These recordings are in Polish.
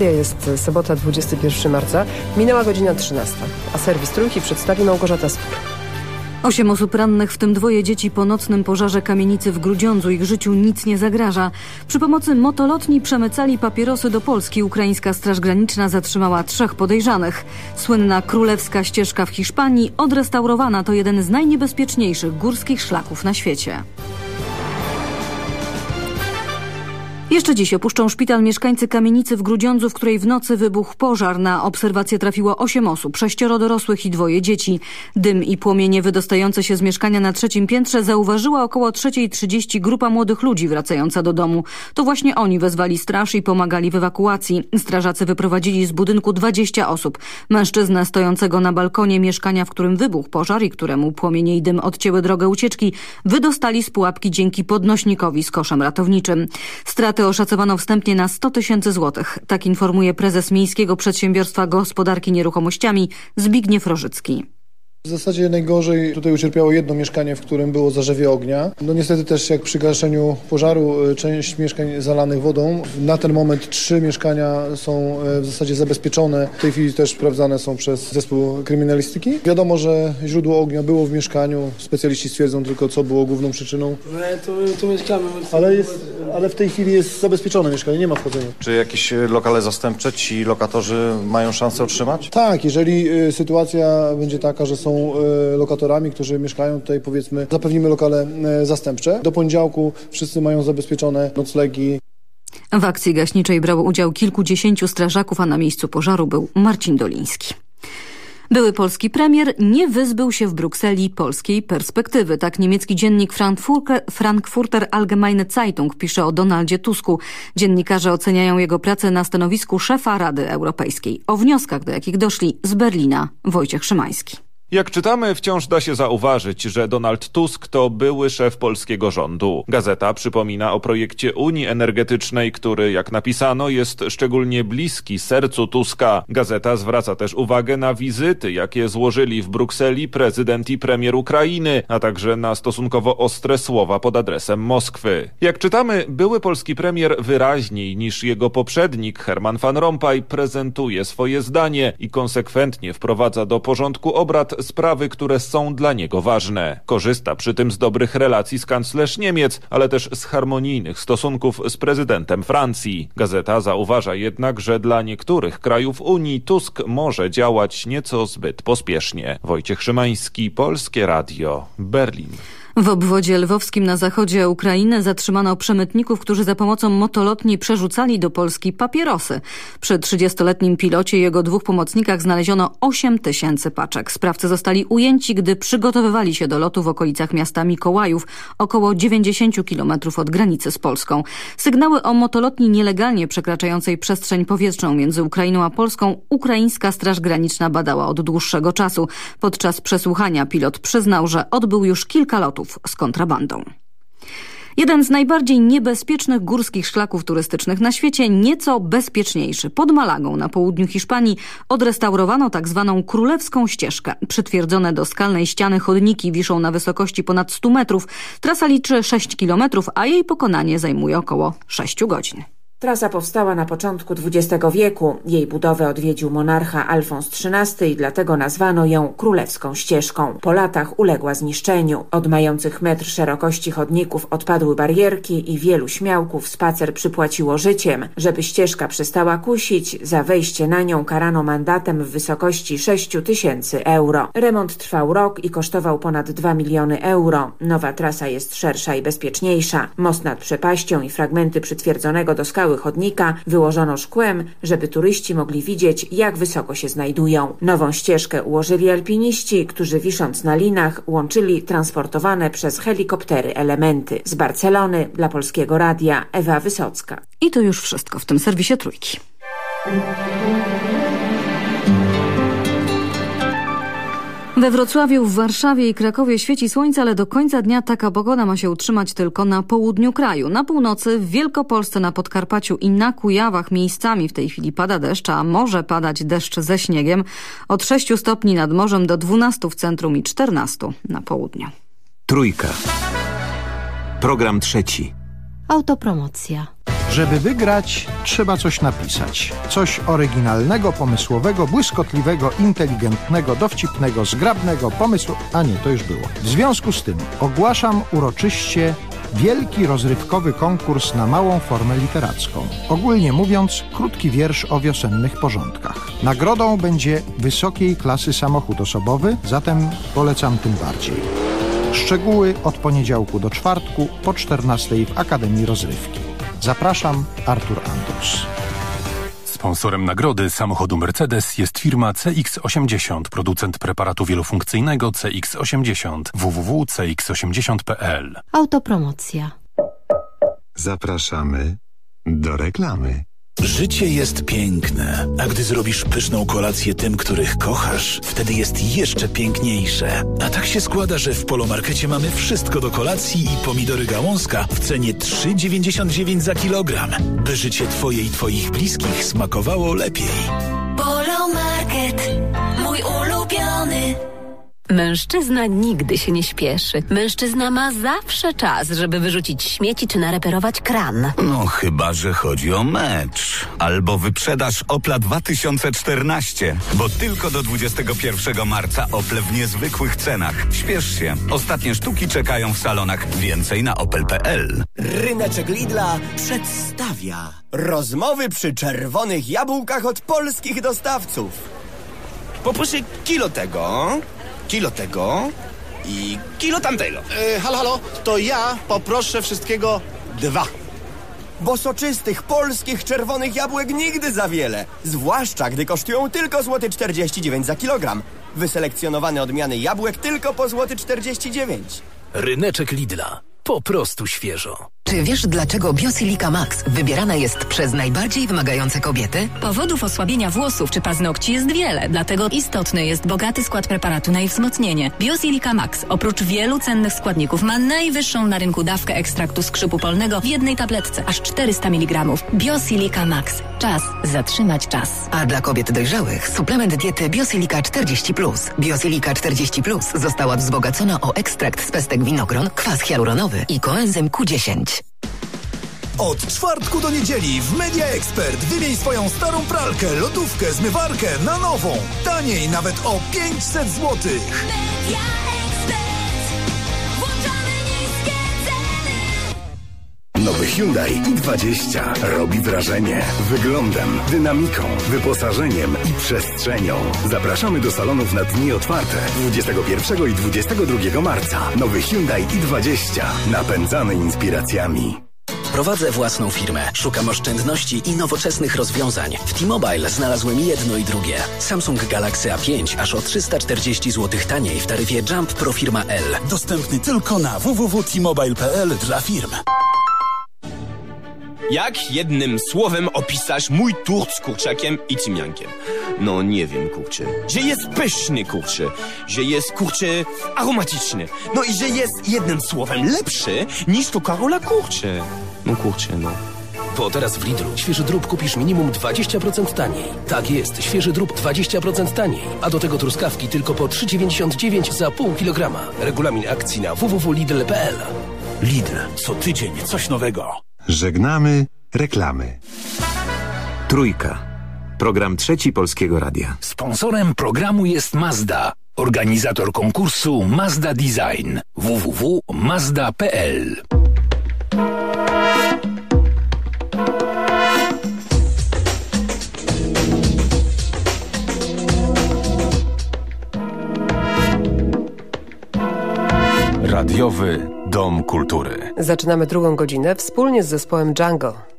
Jest sobota 21 marca, minęła godzina 13, a serwis Trójki przedstawi Małgorzata Spór. Osiem osób rannych, w tym dwoje dzieci po nocnym pożarze kamienicy w Grudziądzu. Ich życiu nic nie zagraża. Przy pomocy motolotni przemycali papierosy do Polski. Ukraińska Straż Graniczna zatrzymała trzech podejrzanych. Słynna królewska ścieżka w Hiszpanii, odrestaurowana, to jeden z najniebezpieczniejszych górskich szlaków na świecie. Jeszcze dziś opuszczą szpital mieszkańcy kamienicy w Grudziądzu, w której w nocy wybuchł pożar. Na obserwację trafiło osiem osób, sześcioro dorosłych i dwoje dzieci. Dym i płomienie wydostające się z mieszkania na trzecim piętrze zauważyła około 3.30 grupa młodych ludzi wracająca do domu. To właśnie oni wezwali straż i pomagali w ewakuacji. Strażacy wyprowadzili z budynku 20 osób. Mężczyznę stojącego na balkonie mieszkania, w którym wybuchł pożar i któremu płomienie i dym odcięły drogę ucieczki, wydostali z pułapki dzięki podnośnikowi z koszem ratowniczym. Straty oszacowano wstępnie na 100 tysięcy złotych. Tak informuje prezes Miejskiego Przedsiębiorstwa Gospodarki Nieruchomościami Zbigniew Rożycki. W zasadzie najgorzej tutaj ucierpiało jedno mieszkanie, w którym było zarzewie ognia. No niestety też jak przy gaszeniu pożaru e, część mieszkań zalanych wodą. Na ten moment trzy mieszkania są e, w zasadzie zabezpieczone. W tej chwili też sprawdzane są przez zespół kryminalistyki. Wiadomo, że źródło ognia było w mieszkaniu. Specjaliści stwierdzą tylko, co było główną przyczyną. No tu, tu mieszkamy. Ale, jest, ale w tej chwili jest zabezpieczone mieszkanie, nie ma wchodzenia. Czy jakieś e, lokale zastępcze ci lokatorzy mają szansę otrzymać? Tak, jeżeli sytuacja będzie taka, że są E, lokatorami, którzy mieszkają tutaj powiedzmy, zapewnimy lokale e, zastępcze. Do poniedziałku wszyscy mają zabezpieczone noclegi. W akcji gaśniczej brało udział kilkudziesięciu strażaków, a na miejscu pożaru był Marcin Doliński. Były polski premier nie wyzbył się w Brukseli polskiej perspektywy. Tak niemiecki dziennik Frankfurter Allgemeine Zeitung pisze o Donaldzie Tusku. Dziennikarze oceniają jego pracę na stanowisku szefa Rady Europejskiej. O wnioskach, do jakich doszli z Berlina Wojciech Szymański. Jak czytamy, wciąż da się zauważyć, że Donald Tusk to były szef polskiego rządu. Gazeta przypomina o projekcie Unii Energetycznej, który, jak napisano, jest szczególnie bliski sercu Tuska. Gazeta zwraca też uwagę na wizyty, jakie złożyli w Brukseli prezydent i premier Ukrainy, a także na stosunkowo ostre słowa pod adresem Moskwy. Jak czytamy, były polski premier wyraźniej niż jego poprzednik Herman van Rompuy prezentuje swoje zdanie i konsekwentnie wprowadza do porządku obrad sprawy, które są dla niego ważne. Korzysta przy tym z dobrych relacji z kanclerz Niemiec, ale też z harmonijnych stosunków z prezydentem Francji. Gazeta zauważa jednak, że dla niektórych krajów Unii Tusk może działać nieco zbyt pospiesznie. Wojciech Szymański, Polskie Radio, Berlin. W obwodzie lwowskim na zachodzie Ukrainy zatrzymano przemytników, którzy za pomocą motolotni przerzucali do Polski papierosy. Przy 30-letnim pilocie i jego dwóch pomocnikach znaleziono 8 tysięcy paczek. Sprawcy zostali ujęci, gdy przygotowywali się do lotu w okolicach miasta Mikołajów, około 90 kilometrów od granicy z Polską. Sygnały o motolotni nielegalnie przekraczającej przestrzeń powietrzną między Ukrainą a Polską ukraińska Straż Graniczna badała od dłuższego czasu. Podczas przesłuchania pilot przyznał, że odbył już kilka lotów z kontrabandą. Jeden z najbardziej niebezpiecznych górskich szlaków turystycznych na świecie, nieco bezpieczniejszy. Pod Malagą na południu Hiszpanii odrestaurowano tak zwaną królewską ścieżkę. Przytwierdzone do skalnej ściany chodniki wiszą na wysokości ponad 100 metrów. Trasa liczy 6 kilometrów, a jej pokonanie zajmuje około 6 godzin. Trasa powstała na początku XX wieku. Jej budowę odwiedził monarcha Alfons XIII i dlatego nazwano ją Królewską Ścieżką. Po latach uległa zniszczeniu. Od mających metr szerokości chodników odpadły barierki i wielu śmiałków spacer przypłaciło życiem. Żeby ścieżka przestała kusić, za wejście na nią karano mandatem w wysokości 6 tysięcy euro. Remont trwał rok i kosztował ponad 2 miliony euro. Nowa trasa jest szersza i bezpieczniejsza. Most nad przepaścią i fragmenty przytwierdzonego do skały chodnika wyłożono szkłem, żeby turyści mogli widzieć, jak wysoko się znajdują. Nową ścieżkę ułożyli alpiniści, którzy wisząc na linach łączyli transportowane przez helikoptery elementy. Z Barcelony dla Polskiego Radia Ewa Wysocka. I to już wszystko w tym serwisie Trójki. We Wrocławiu, w Warszawie i Krakowie świeci słońce, ale do końca dnia taka pogoda ma się utrzymać tylko na południu kraju. Na północy, w Wielkopolsce, na Podkarpaciu i na Kujawach miejscami w tej chwili pada deszcz, a może padać deszcz ze śniegiem. Od 6 stopni nad morzem do 12 w centrum i 14 na południu. Trójka. Program trzeci. Autopromocja. Żeby wygrać, trzeba coś napisać. Coś oryginalnego, pomysłowego, błyskotliwego, inteligentnego, dowcipnego, zgrabnego, pomysłu... A nie, to już było. W związku z tym ogłaszam uroczyście wielki rozrywkowy konkurs na małą formę literacką. Ogólnie mówiąc, krótki wiersz o wiosennych porządkach. Nagrodą będzie wysokiej klasy samochód osobowy, zatem polecam tym bardziej. Szczegóły od poniedziałku do czwartku po 14 w Akademii Rozrywki. Zapraszam, Artur Andrus. Sponsorem nagrody samochodu Mercedes jest firma CX80, producent preparatu wielofunkcyjnego CX80 www.cx80.pl. Autopromocja. Zapraszamy do reklamy. Życie jest piękne, a gdy zrobisz pyszną kolację tym, których kochasz, wtedy jest jeszcze piękniejsze. A tak się składa, że w Polomarkecie mamy wszystko do kolacji i pomidory gałązka w cenie 3,99 za kilogram, by życie Twoje i Twoich bliskich smakowało lepiej. Polomarket, mój ulubiony. Mężczyzna nigdy się nie śpieszy. Mężczyzna ma zawsze czas, żeby wyrzucić śmieci czy nareperować kran. No chyba, że chodzi o mecz. Albo wyprzedaż Opla 2014. Bo tylko do 21 marca Ople w niezwykłych cenach. Śpiesz się. Ostatnie sztuki czekają w salonach. Więcej na opel.pl. Ryneczek Lidla przedstawia rozmowy przy czerwonych jabłkach od polskich dostawców. Poproszę kilo tego, kilo tego i kilo tamtego. E, halo, halo, to ja poproszę wszystkiego dwa. Bo soczystych, polskich, czerwonych jabłek nigdy za wiele. Zwłaszcza, gdy kosztują tylko złoty 49 za kilogram. Wyselekcjonowane odmiany jabłek tylko po złoty 49. Ryneczek Lidla. Po prostu świeżo. Czy wiesz, dlaczego Biosilika Max wybierana jest przez najbardziej wymagające kobiety? Powodów osłabienia włosów czy paznokci jest wiele, dlatego istotny jest bogaty skład preparatu na ich wzmocnienie. Biosilika Max oprócz wielu cennych składników ma najwyższą na rynku dawkę ekstraktu skrzypu polnego w jednej tabletce, aż 400 mg. Biosilika Max. Czas zatrzymać czas. A dla kobiet dojrzałych suplement diety Biosilika 40+. Biosilika 40+, została wzbogacona o ekstrakt z pestek winogron, kwas hialuronowy i koenzym Q10. Od czwartku do niedzieli w Media Expert wymień swoją starą pralkę, lodówkę, zmywarkę na nową. Taniej nawet o 500 zł. Media Nowy Hyundai i20 robi wrażenie wyglądem, dynamiką, wyposażeniem i przestrzenią. Zapraszamy do salonów na dni otwarte 21 i 22 marca. Nowy Hyundai i20 napędzany inspiracjami. Prowadzę własną firmę. Szukam oszczędności i nowoczesnych rozwiązań. W T-Mobile znalazłem jedno i drugie. Samsung Galaxy A5 aż o 340 zł taniej w taryfie Jump Pro Firma L. Dostępny tylko na www.tmobile.pl dla firm. Jak jednym słowem opisać mój tort z kurczakiem i cymiankiem? No nie wiem, kurczę. Że jest pyszny, kurczę. Że jest, kurczę, aromatyczny. No i że jest jednym słowem lepszy niż to Karola, kurczę. No kurczę, no. Bo teraz w Lidlu świeży drób kupisz minimum 20% taniej. Tak jest, świeży drób 20% taniej. A do tego truskawki tylko po 3,99 za pół kilograma. Regulamin akcji na www.lidl.pl Lidl. Co tydzień coś nowego. Żegnamy reklamy. Trójka. Program trzeci Polskiego Radia. Sponsorem programu jest Mazda. Organizator konkursu Mazda Design. www.mazda.pl Radiowy Dom Kultury. Zaczynamy drugą godzinę wspólnie z zespołem Django.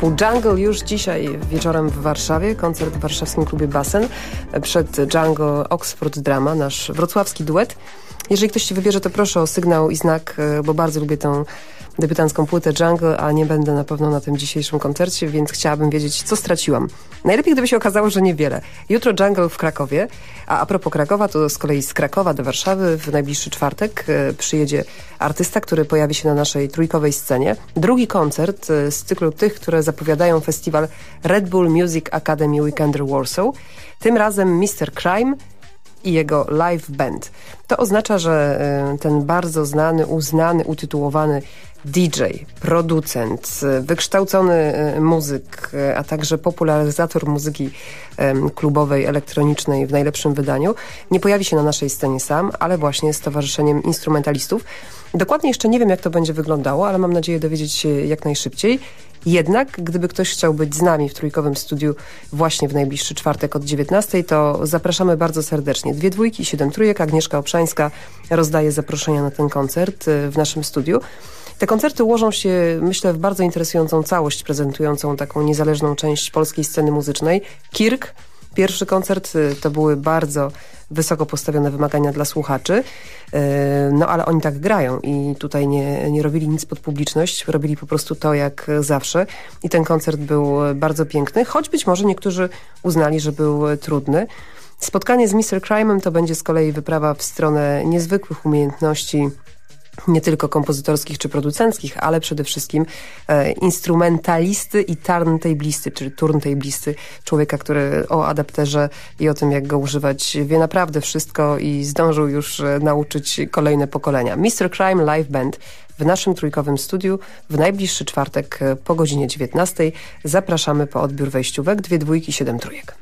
Zespół Jungle już dzisiaj wieczorem w Warszawie, koncert w warszawskim klubie Basen. Przed Jungle Oxford Drama, nasz wrocławski duet. Jeżeli ktoś się wybierze, to proszę o sygnał i znak, e, bo bardzo lubię tą debiutancką płytę Jungle, a nie będę na pewno na tym dzisiejszym koncercie, więc chciałabym wiedzieć, co straciłam. Najlepiej, gdyby się okazało, że niewiele. Jutro Jungle w Krakowie, a a propos Krakowa, to z kolei z Krakowa do Warszawy w najbliższy czwartek e, przyjedzie artysta, który pojawi się na naszej trójkowej scenie. Drugi koncert e, z cyklu tych, które zapowiadają festiwal Red Bull Music Academy Weekender Warsaw. Tym razem Mr. Crime i jego live band. To oznacza, że e, ten bardzo znany, uznany, utytułowany DJ, producent, e, wykształcony e, muzyk, a także popularyzator muzyki klubowej, elektronicznej w najlepszym wydaniu, nie pojawi się na naszej scenie sam, ale właśnie z Towarzyszeniem Instrumentalistów. Dokładnie jeszcze nie wiem, jak to będzie wyglądało, ale mam nadzieję dowiedzieć się jak najszybciej. Jednak, gdyby ktoś chciał być z nami w trójkowym studiu właśnie w najbliższy czwartek od 19, to zapraszamy bardzo serdecznie. Dwie dwójki, siedem trójek. Agnieszka Obszańska rozdaje zaproszenia na ten koncert y, w naszym studiu. Te koncerty ułożą się, myślę, w bardzo interesującą całość, prezentującą taką niezależną część polskiej sceny muzycznej. Kirk, pierwszy koncert, y, to były bardzo wysoko postawione wymagania dla słuchaczy, y, no ale oni tak grają i tutaj nie, nie robili nic pod publiczność, robili po prostu to jak zawsze i ten koncert był bardzo piękny, choć być może niektórzy uznali, że był trudny. Spotkanie z Mr. Crime'em to będzie z kolei wyprawa w stronę niezwykłych umiejętności nie tylko kompozytorskich czy producenckich, ale przede wszystkim e, instrumentalisty i turntablisty, czyli turntablisty, człowieka, który o adapterze i o tym, jak go używać, wie naprawdę wszystko i zdążył już e, nauczyć kolejne pokolenia. Mr. Crime Live Band w naszym trójkowym studiu w najbliższy czwartek e, po godzinie 19. Zapraszamy po odbiór wejściówek, dwie dwójki, siedem trójek.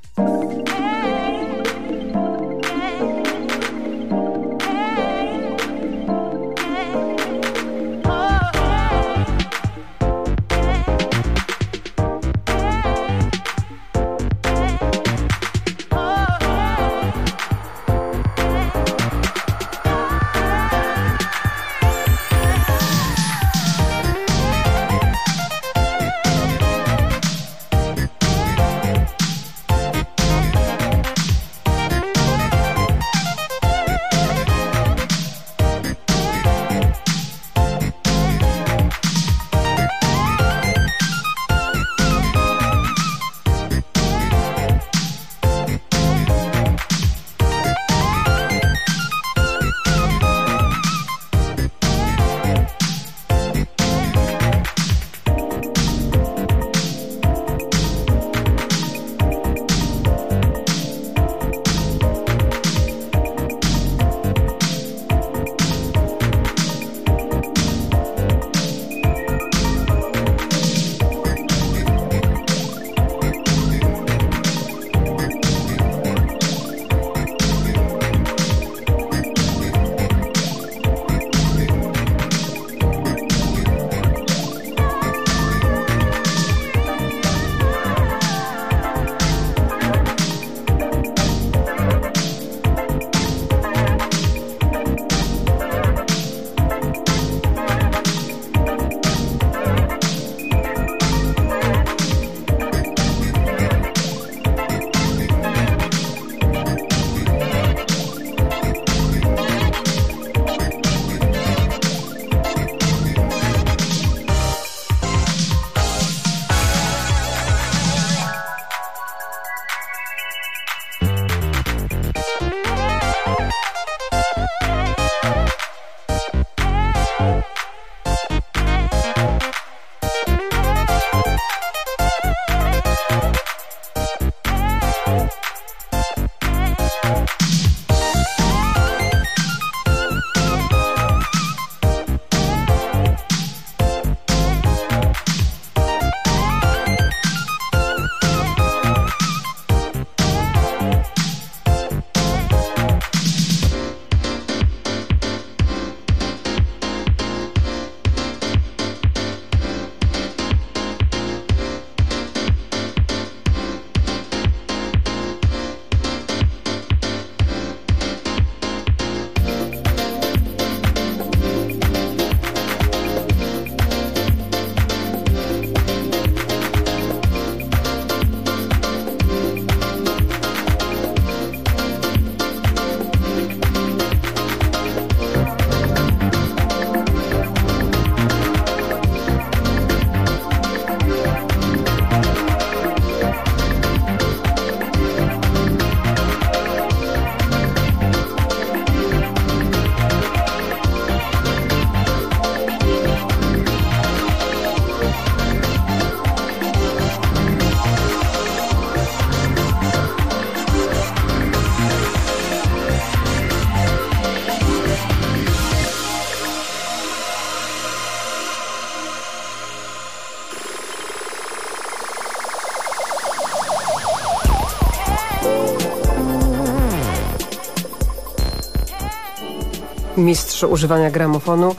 Mistrz używania gramofonu.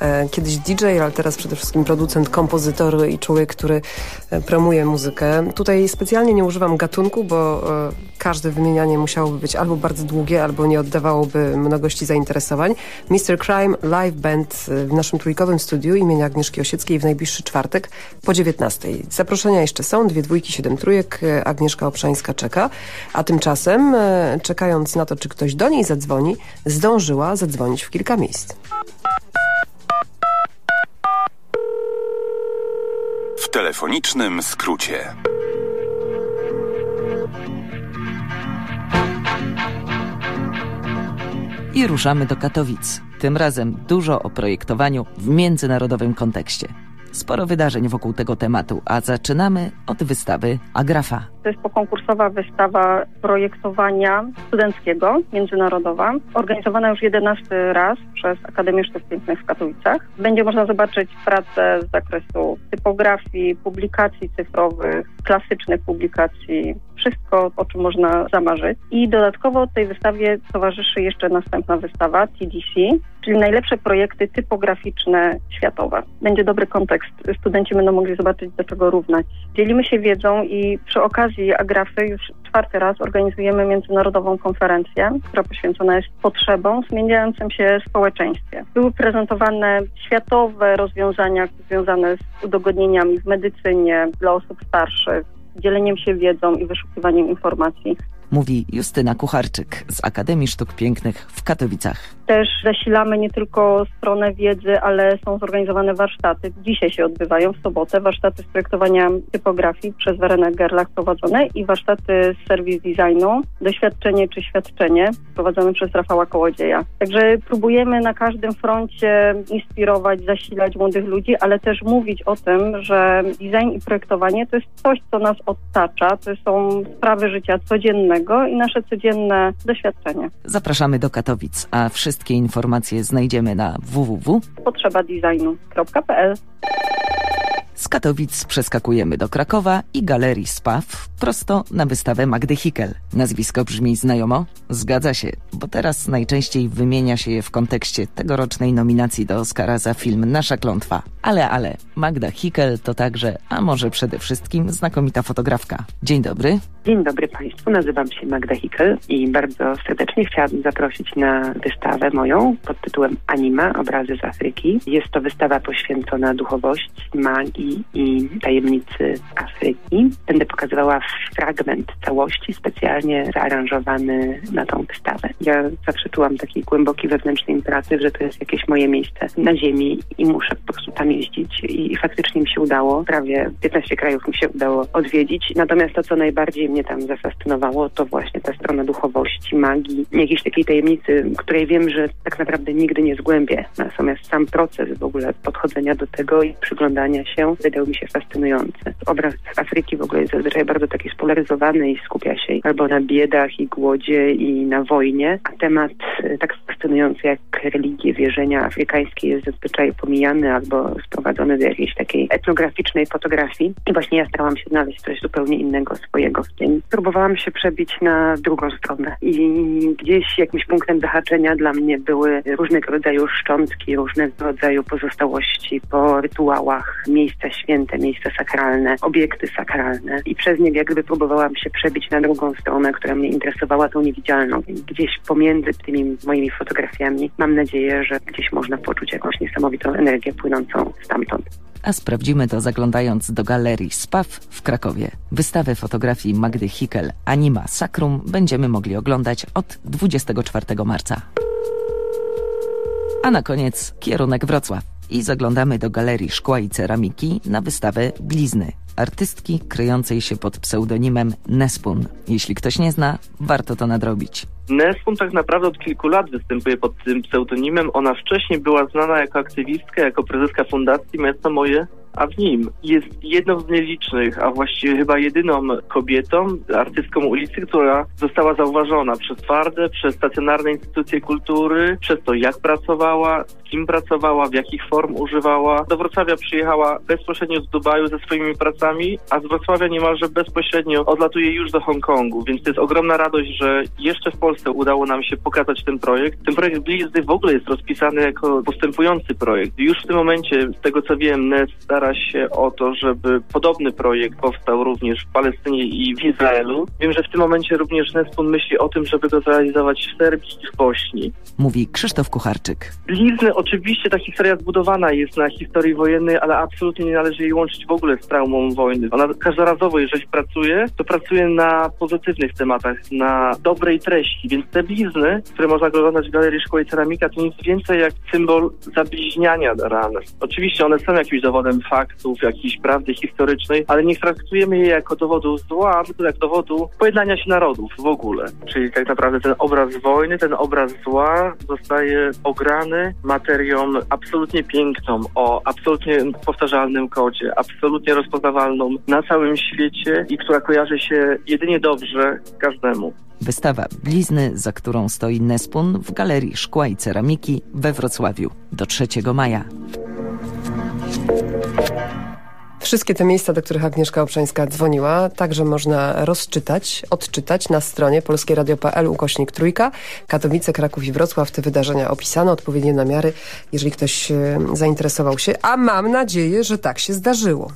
E, Kiedyś DJ, ale teraz przede wszystkim producent, kompozytor i człowiek, który e, promuje muzykę. Tutaj specjalnie nie używam gatunku, bo e, każde wymienianie musiałoby być albo bardzo długie, albo nie oddawałoby mnogości zainteresowań. Mr. Crime Live Band e, w naszym trójkowym studiu imienia Agnieszki Osieckiej w najbliższy czwartek po 19. Zaproszenia jeszcze są, dwie dwójki, siedem trójek. E, Agnieszka Obszańska czeka. A tymczasem, e, czekając na to, czy ktoś do niej zadzwoni, zdążyła zadzwonić w kilka miejsc. W telefonicznym skrócie. I ruszamy do Katowic. Tym razem dużo o projektowaniu w międzynarodowym kontekście. Sporo wydarzeń wokół tego tematu, a zaczynamy od wystawy Agrafa. To jest pokonkursowa wystawa projektowania studenckiego, międzynarodowa, organizowana już 11 raz przez Akademię Sztuk Pięknych w Katowicach. Będzie można zobaczyć pracę z zakresu typografii, publikacji cyfrowych, klasycznych publikacji, wszystko, o czym można zamarzyć. I dodatkowo tej wystawie towarzyszy jeszcze następna wystawa TDC, czyli najlepsze projekty typograficzne światowe. Będzie dobry kontekst. Studenci będą mogli zobaczyć, do czego równać. Dzielimy się wiedzą i przy okazji Agrafy już czwarty raz organizujemy międzynarodową konferencję, która poświęcona jest potrzebom w zmieniającym się społeczeństwie. Były prezentowane światowe rozwiązania związane z udogodnieniami w medycynie dla osób starszych, dzieleniem się wiedzą i wyszukiwaniem informacji. Mówi Justyna Kucharczyk z Akademii Sztuk Pięknych w Katowicach. Też zasilamy nie tylko stronę wiedzy, ale są zorganizowane warsztaty. Dzisiaj się odbywają w sobotę warsztaty z projektowania typografii przez Werenę Gerlach prowadzone i warsztaty z serwis designu, doświadczenie czy świadczenie prowadzone przez Rafała Kołodzieja. Także próbujemy na każdym froncie inspirować, zasilać młodych ludzi, ale też mówić o tym, że design i projektowanie to jest coś, co nas otacza, to są sprawy życia codziennego i nasze codzienne doświadczenie. Zapraszamy do Katowic, a wszystkie informacje znajdziemy na www. Z Katowic przeskakujemy do Krakowa i Galerii Spaw prosto na wystawę Magdy Hickel. Nazwisko brzmi znajomo? Zgadza się, bo teraz najczęściej wymienia się je w kontekście tegorocznej nominacji do Oscara za film Nasza Klątwa. Ale, ale, Magda Hickel to także, a może przede wszystkim, znakomita fotografka. Dzień dobry. Dzień dobry Państwu, nazywam się Magda Hickel i bardzo serdecznie chciałabym zaprosić na wystawę moją pod tytułem Anima, obrazy z Afryki. Jest to wystawa poświęcona duchowości, magii i tajemnicy Afryki. Będę pokazywała fragment całości specjalnie zaaranżowany na tą wystawę. Ja zawsze czułam taki głęboki wewnętrzny imperatyw, że to jest jakieś moje miejsce na ziemi i muszę po prostu tam jeździć i, i faktycznie mi się udało. Prawie 15 krajów mi się udało odwiedzić. Natomiast to, co najbardziej mnie tam zafascynowało, to właśnie ta strona duchowości, magii, jakiejś takiej tajemnicy, której wiem, że tak naprawdę nigdy nie zgłębię. Natomiast sam proces w ogóle podchodzenia do tego i przyglądania się wydał mi się fascynujący. Obraz Afryki w ogóle jest zazwyczaj bardzo taki spolaryzowany i skupia się albo na biedach i głodzie i na wojnie, a temat e, tak fascynujący jak religie, wierzenia afrykańskie jest zazwyczaj pomijany albo sprowadzony do jakiejś takiej etnograficznej fotografii. I właśnie ja starałam się znaleźć coś zupełnie innego swojego w tym. Próbowałam się przebić na drugą stronę i gdzieś jakimś punktem zahaczenia dla mnie były różnego rodzaju szczątki, różnego rodzaju pozostałości po rytuałach, miejsca święte, miejsca sakralne, obiekty sakralne i przez nie jakby próbowałam się przebić na drugą stronę, która mnie interesowała, tą niewidzialną. Gdzieś pomiędzy tymi moimi fotografiami mam nadzieję, że gdzieś można poczuć jakąś niesamowitą energię płynącą stamtąd. A sprawdzimy to zaglądając do Galerii Spaw w Krakowie. Wystawę fotografii Magdy Hickel Anima Sacrum będziemy mogli oglądać od 24 marca. A na koniec kierunek Wrocław i zaglądamy do Galerii Szkła i Ceramiki na wystawę Blizny. Artystki kryjącej się pod pseudonimem Nespun. Jeśli ktoś nie zna, warto to nadrobić. Nespun tak naprawdę od kilku lat występuje pod tym pseudonimem. Ona wcześniej była znana jako aktywistka, jako prezeska fundacji Miasto Moje a w nim jest jedną z nielicznych, a właściwie chyba jedyną kobietą, artystką ulicy, która została zauważona przez twarde, przez stacjonarne instytucje kultury, przez to jak pracowała, z kim pracowała, w jakich form używała. Do Wrocławia przyjechała bezpośrednio z Dubaju ze swoimi pracami, a z Wrocławia niemalże bezpośrednio odlatuje już do Hongkongu, więc to jest ogromna radość, że jeszcze w Polsce udało nam się pokazać ten projekt. Ten projekt Blizny w ogóle jest rozpisany jako postępujący projekt. Już w tym momencie, z tego co wiem, NES stara się o to, żeby podobny projekt powstał również w Palestynie i w Izraelu. Wiem, że w tym momencie również Nespun myśli o tym, żeby go zrealizować w Serbii i w Bośni. Mówi Krzysztof Kucharczyk. Blizny, oczywiście ta historia zbudowana jest na historii wojennej, ale absolutnie nie należy jej łączyć w ogóle z traumą wojny. Ona każdorazowo, jeżeli pracuje, to pracuje na pozytywnych tematach, na dobrej treści, więc te blizny, które można oglądać w Galerii Szkoły Ceramika, to nic więcej jak symbol zabliźniania ran. Oczywiście one są jakimś dowodem faktów, jakiejś prawdy historycznej, ale nie traktujemy je jako dowodu zła, tylko jak dowodu pojednania się narodów w ogóle. Czyli tak naprawdę ten obraz wojny, ten obraz zła zostaje ograny materią absolutnie piękną, o absolutnie powtarzalnym kodzie, absolutnie rozpoznawalną na całym świecie i która kojarzy się jedynie dobrze każdemu. Wystawa Blizny, za którą stoi Nespun w Galerii Szkła i Ceramiki we Wrocławiu do 3 maja. Wszystkie te miejsca, do których Agnieszka Obszańska dzwoniła, także można rozczytać, odczytać na stronie polskieradio.pl ukośnik trójka. Katowice, Kraków i Wrocław. Te wydarzenia opisano, odpowiednie namiary, jeżeli ktoś e, zainteresował się. A mam nadzieję, że tak się zdarzyło.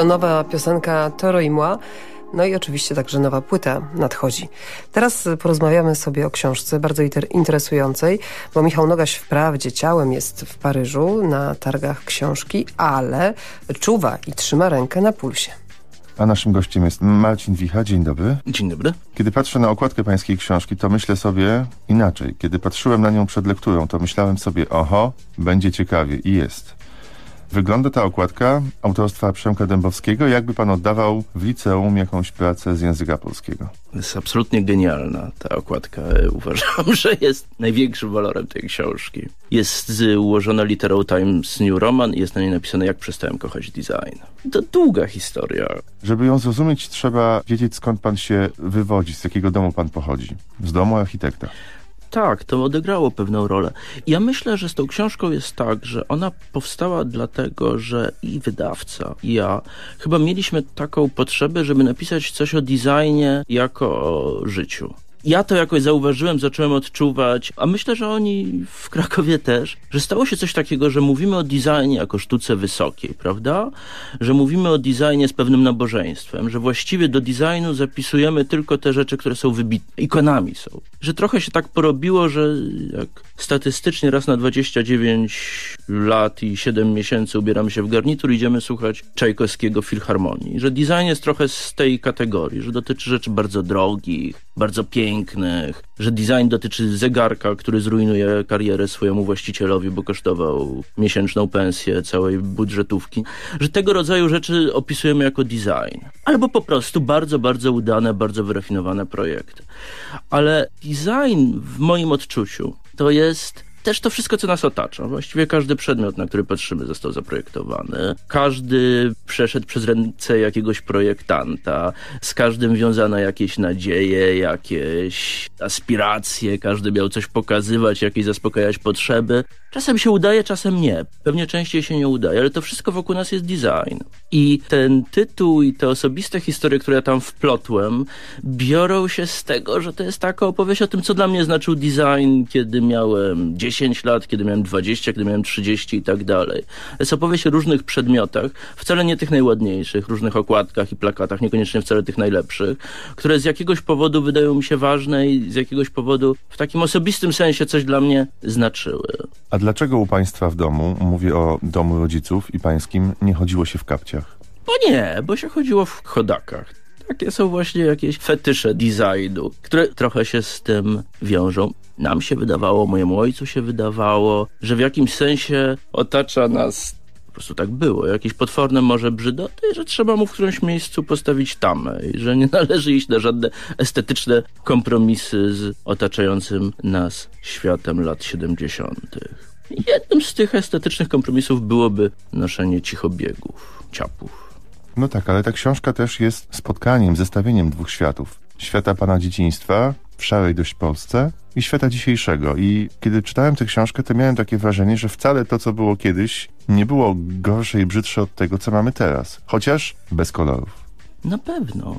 To nowa piosenka Toro i Moi. No i oczywiście także nowa płyta nadchodzi. Teraz porozmawiamy sobie o książce bardzo inter- interesującej, bo Michał Nogaś wprawdzie ciałem jest w Paryżu na targach książki, ale czuwa i trzyma rękę na pulsie. A naszym gościem jest Marcin Wicha. Dzień dobry. Dzień dobry. Kiedy patrzę na okładkę pańskiej książki, to myślę sobie inaczej. Kiedy patrzyłem na nią przed lekturą, to myślałem sobie, oho, będzie ciekawie i jest. Wygląda ta okładka autorstwa Przemka Dębowskiego, jakby pan oddawał w liceum jakąś pracę z języka polskiego. Jest absolutnie genialna ta okładka. Uważam, że jest największym walorem tej książki. Jest ułożona literą Times New Roman i jest na niej napisane jak przestałem kochać design. To długa historia. Żeby ją zrozumieć, trzeba wiedzieć skąd pan się wywodzi, z jakiego domu pan pochodzi. Z domu architekta. Tak, to odegrało pewną rolę. Ja myślę, że z tą książką jest tak, że ona powstała dlatego, że i wydawca, i ja chyba mieliśmy taką potrzebę, żeby napisać coś o designie jako o życiu. Ja to jakoś zauważyłem, zacząłem odczuwać, a myślę, że oni w Krakowie też, że stało się coś takiego, że mówimy o designie jako sztuce wysokiej, prawda? Że mówimy o designie z pewnym nabożeństwem, że właściwie do designu zapisujemy tylko te rzeczy, które są wybitne, ikonami są. Że trochę się tak porobiło, że jak statystycznie raz na 29 lat i 7 miesięcy ubieramy się w garnitur, idziemy słuchać Czajkowskiego Filharmonii. Że design jest trochę z tej kategorii, że dotyczy rzeczy bardzo drogich, bardzo pięknych, że design dotyczy zegarka, który zrujnuje karierę swojemu właścicielowi, bo kosztował miesięczną pensję całej budżetówki. Że tego rodzaju rzeczy opisujemy jako design. Albo po prostu bardzo, bardzo udane, bardzo wyrafinowane projekty. Ale design w moim odczuciu to jest też to wszystko, co nas otacza. Właściwie każdy przedmiot, na który patrzymy, został zaprojektowany. Każdy przeszedł przez ręce jakiegoś projektanta. Z każdym wiązane jakieś nadzieje, jakieś aspiracje. Każdy miał coś pokazywać, jakieś zaspokajać potrzeby. Czasem się udaje, czasem nie. Pewnie częściej się nie udaje, ale to wszystko wokół nas jest design. I ten tytuł i te osobiste historie, które ja tam wplotłem, biorą się z tego, że to jest taka opowieść o tym, co dla mnie znaczył design, kiedy miałem 10 lat, kiedy miałem 20, kiedy miałem 30 i tak dalej. To jest opowieść o różnych przedmiotach, wcale nie tych najładniejszych, różnych okładkach i plakatach, niekoniecznie wcale tych najlepszych, które z jakiegoś powodu wydają mi się ważne i z jakiegoś powodu w takim osobistym sensie coś dla mnie znaczyły. A dlaczego u państwa w domu, mówię o domu rodziców i pańskim, nie chodziło się w kapciach? Bo nie, bo się chodziło w chodakach. Takie są właśnie jakieś fetysze designu, które trochę się z tym wiążą. Nam się wydawało, mojemu ojcu się wydawało, że w jakimś sensie otacza nas po prostu tak było, jakieś potworne morze brzydoty że trzeba mu w którymś miejscu postawić tamę i że nie należy iść na żadne estetyczne kompromisy z otaczającym nas światem lat 70. Jednym z tych estetycznych kompromisów byłoby noszenie cichobiegów, ciapów. No tak, ale ta książka też jest spotkaniem, zestawieniem dwóch światów. Świata pana dzieciństwa, w szarej dość Polsce i świata dzisiejszego. I kiedy czytałem tę książkę, to miałem takie wrażenie, że wcale to, co było kiedyś, nie było gorsze i brzydsze od tego, co mamy teraz. Chociaż bez kolorów. Na pewno.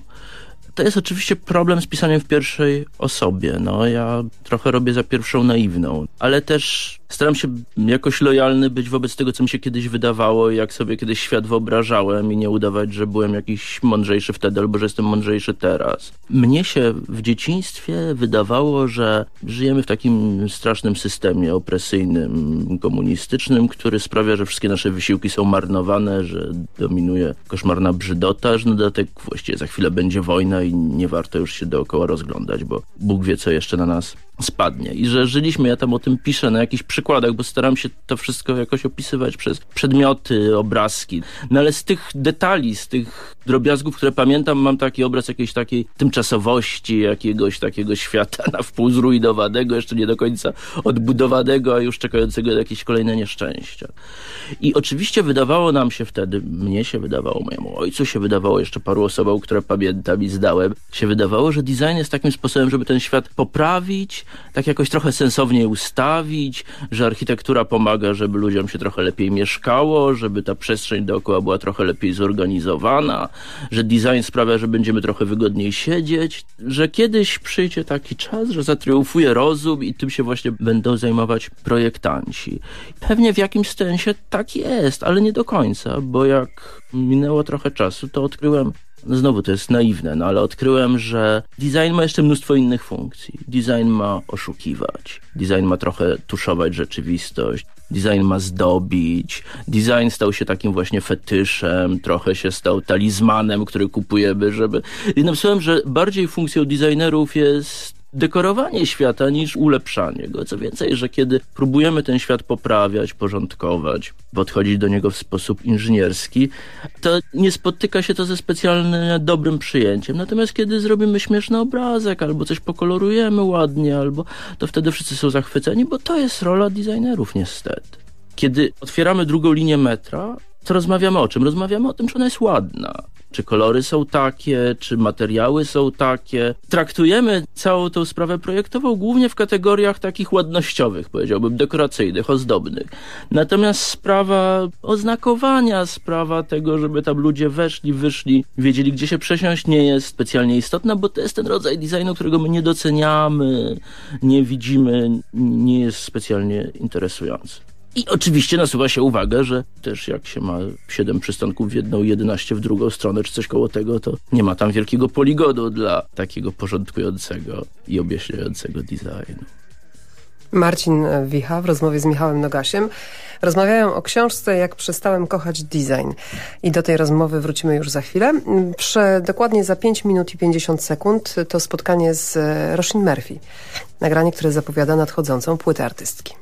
To jest oczywiście problem z pisaniem w pierwszej osobie. No, ja trochę robię za pierwszą naiwną, ale też staram się jakoś lojalny być wobec tego, co mi się kiedyś wydawało i jak sobie kiedyś świat wyobrażałem i nie udawać, że byłem jakiś mądrzejszy wtedy albo że jestem mądrzejszy teraz. Mnie się w dzieciństwie wydawało, że żyjemy w takim strasznym systemie opresyjnym, komunistycznym, który sprawia, że wszystkie nasze wysiłki są marnowane, że dominuje koszmarna brzydota, że na dodatek właściwie za chwilę będzie wojna i nie warto już się dookoła rozglądać, bo Bóg wie, co jeszcze na nas spadnie. I że żyliśmy, ja tam o tym piszę na jakichś przykładach, bo staram się to wszystko jakoś opisywać przez przedmioty, obrazki. No ale z tych detali, z tych drobiazgów, które pamiętam, mam taki obraz jakiejś takiej tymczasowości, jakiegoś takiego świata na wpół zrujnowanego, jeszcze nie do końca odbudowanego, a już czekającego na jakieś kolejne nieszczęścia. I oczywiście wydawało nam się wtedy, mnie się wydawało, mojemu ojcu się wydawało, jeszcze paru osobom, które pamiętam i zdałem, się wydawało, że design jest takim sposobem, żeby ten świat poprawić, tak jakoś trochę sensownie ustawić, że architektura pomaga, żeby ludziom się trochę lepiej mieszkało, żeby ta przestrzeń dookoła była trochę lepiej zorganizowana, że design sprawia, że będziemy trochę wygodniej siedzieć, że kiedyś przyjdzie taki czas, że zatriumfuje rozum i tym się właśnie będą zajmować projektanci. Pewnie w jakimś sensie tak jest, ale nie do końca, bo jak minęło trochę czasu, to odkryłem No znowu to jest naiwne, no ale odkryłem, że design ma jeszcze mnóstwo innych funkcji. Design ma oszukiwać, design ma trochę tuszować rzeczywistość, design ma zdobić, design stał się takim właśnie fetyszem, trochę się stał talizmanem, który kupujemy, żeby... I napisałem, że bardziej funkcją designerów jest dekorowanie świata niż ulepszanie go. Co więcej, że kiedy próbujemy ten świat poprawiać, porządkować, podchodzić do niego w sposób inżynierski, to nie spotyka się to ze specjalnie dobrym przyjęciem. Natomiast kiedy zrobimy śmieszny obrazek, albo coś pokolorujemy ładnie, albo to wtedy wszyscy są zachwyceni, bo to jest rola designerów niestety. Kiedy otwieramy drugą linię metra, to rozmawiamy o czym? Rozmawiamy o tym, czy ona jest ładna. Czy kolory są takie, czy materiały są takie. Traktujemy całą tą sprawę projektową głównie w kategoriach takich ładnościowych, powiedziałbym, dekoracyjnych, ozdobnych. Natomiast sprawa oznakowania, sprawa tego, żeby tam ludzie weszli, wyszli, wiedzieli, gdzie się przesiąść, nie jest specjalnie istotna, bo to jest ten rodzaj designu, którego my nie doceniamy, nie widzimy, nie jest specjalnie interesujący. I oczywiście nasuwa się uwaga, że też jak się ma 7 przystanków w jedną, 11 w drugą stronę, czy coś koło tego, to nie ma tam wielkiego poligonu dla takiego porządkującego i objaśniającego designu. Marcin Wicha w rozmowie z Michałem Nogasiem rozmawiają o książce Jak przestałem kochać design. I do tej rozmowy wrócimy już za chwilę. Prze, dokładnie za 5 minut i 50 sekund to spotkanie z Roshin Murphy. Nagranie, które zapowiada nadchodzącą płytę artystki.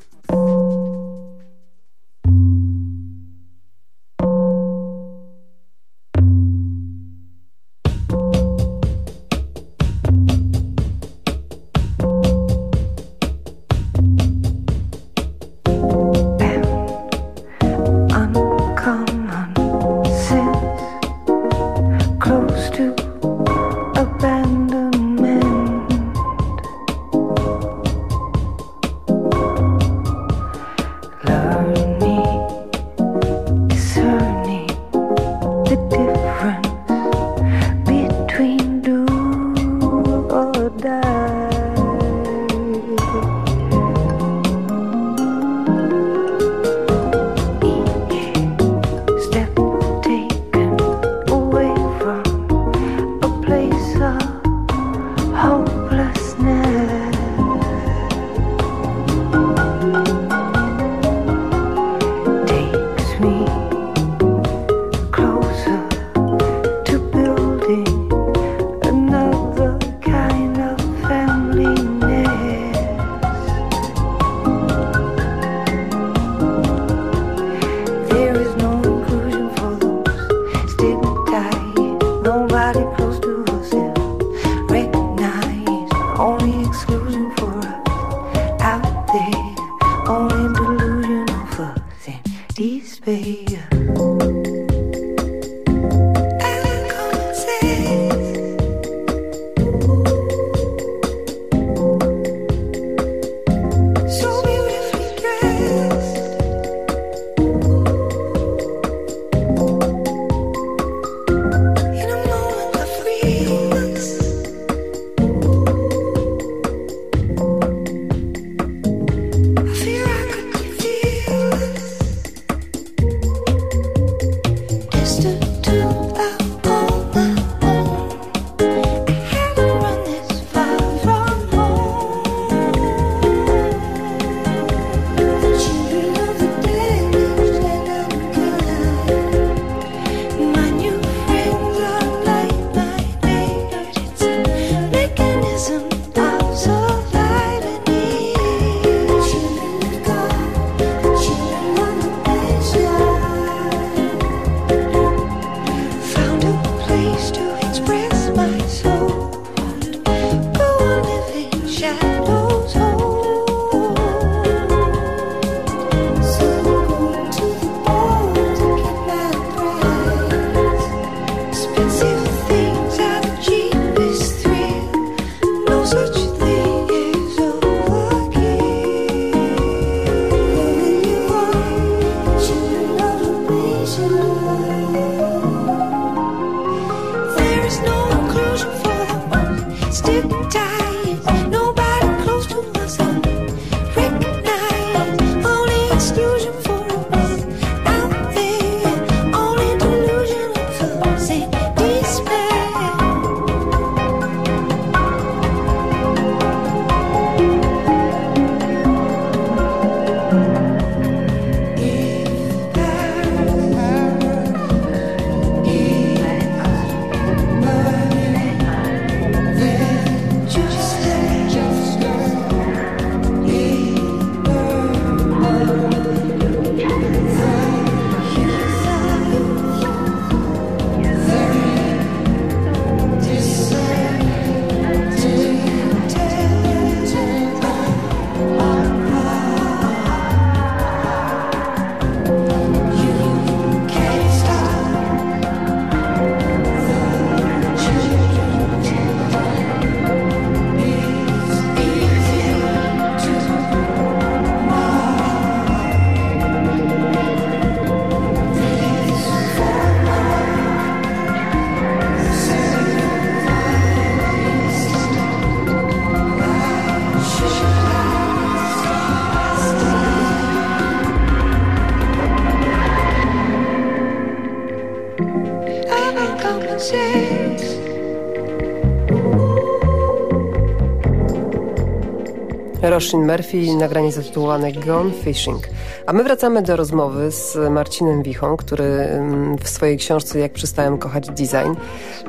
Roshin Murphy, nagranie zatytułowane Gone Fishing. A my wracamy do rozmowy z Marcinem Wichą, który mm, w swojej książce Jak przestałem kochać design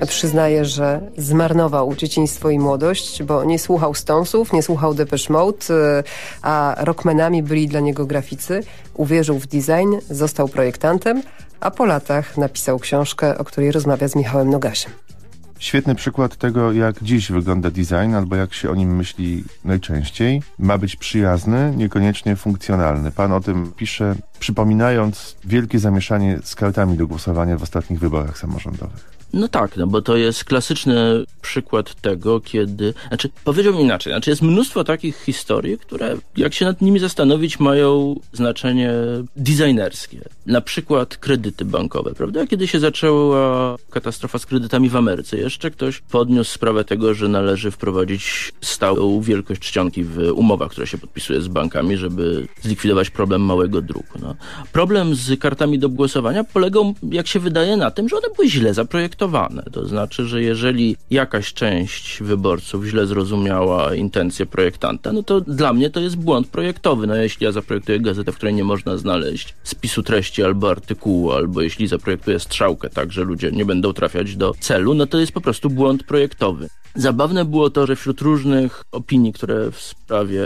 przyznaje, że zmarnował dzieciństwo i młodość, bo nie słuchał Stonesów, nie słuchał Depeche Mode, y, a rockmanami byli dla niego graficy. Uwierzył w design, został projektantem, a po latach napisał książkę, o której rozmawia z Michałem Nogasiem. Świetny przykład tego, jak dziś wygląda design, albo jak się o nim myśli najczęściej. Ma być przyjazny, niekoniecznie funkcjonalny. Pan o tym pisze, przypominając wielkie zamieszanie z kartami do głosowania w ostatnich wyborach samorządowych. No tak, no bo to jest klasyczny przykład tego, kiedy... Znaczy, powiedziałbym inaczej, znaczy jest mnóstwo takich historii, które, jak się nad nimi zastanowić, mają znaczenie designerskie. Na przykład kredyty bankowe, prawda? Kiedy się zaczęła katastrofa z kredytami w Ameryce, jeszcze ktoś podniósł sprawę tego, że należy wprowadzić stałą wielkość czcionki w umowach, które się podpisuje z bankami, żeby zlikwidować problem małego druku. No. Problem z kartami do głosowania polegał, jak się wydaje, na tym, że one były źle zaprojektowane. To znaczy, że jeżeli jakaś część wyborców źle zrozumiała intencje projektanta, no to dla mnie to jest błąd projektowy. No jeśli ja zaprojektuję gazetę, w której nie można znaleźć spisu treści albo artykułu, albo jeśli zaprojektuję strzałkę tak, że ludzie nie będą trafiać do celu, no to jest po prostu błąd projektowy. Zabawne było to, że wśród różnych opinii, które w sprawie